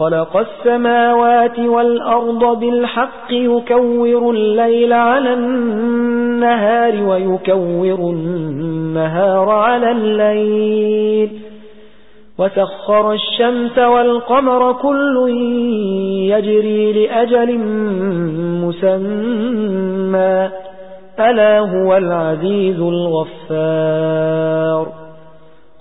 خلق السماوات والأرض بالحق يكور الليل على النهار ويكور النهار على الليل. وسخر الشمس والقمر كل يجري لأجل مسمى. ألا هو العزيز الغفار.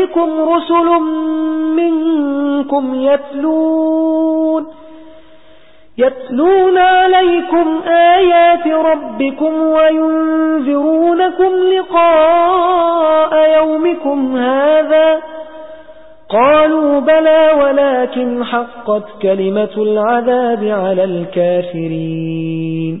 يأتكم رسل منكم يتلون يتلون عليكم آيات ربكم وينذرونكم لقاء يومكم هذا قالوا بلى ولكن حقت كلمة العذاب على الكافرين